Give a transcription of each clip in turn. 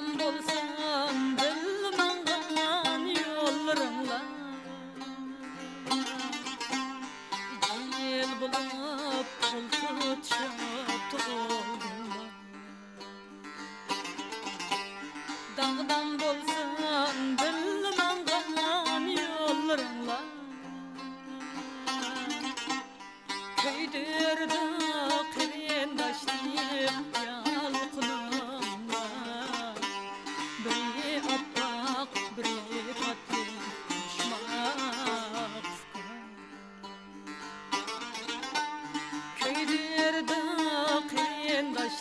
Kurban bulsam bilmem kalan yollarımla Gel bulup kul Dağdan bulsam bilmem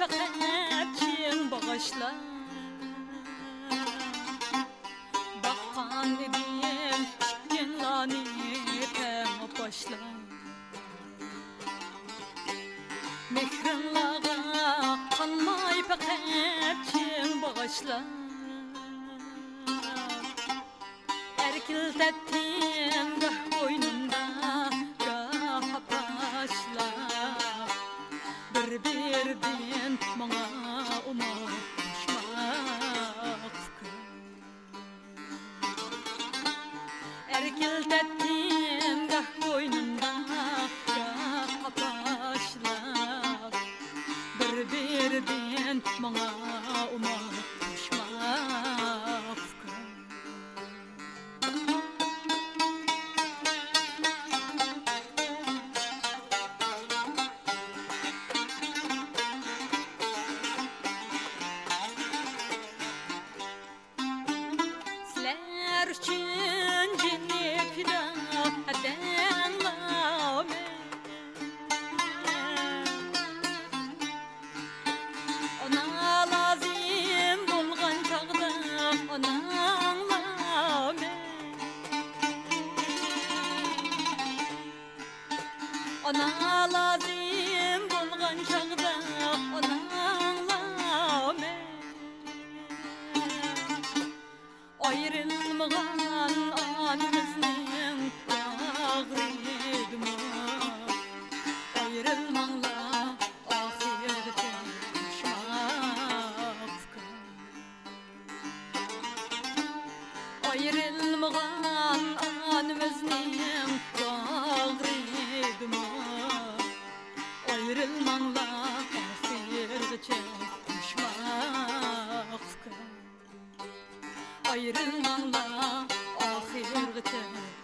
şefakatin bağışla Bakkan edeyim şükünlanip hem başla Mehrinlağa kanmay pekatin bağışla Erkil tettin Сыр берден маңа ұмытмақ Әркелдәттен қақ бойнымда қақ қапашлап Бір берден маңа Ona lazım bulgan çağda ona me Ayrılmagan anımızın ağrı Ayrılmagan anımızın ağrı Sevdim ama ayrılmanla Seyirde çekmişmek Ayrılmanla ahirde çekmişmek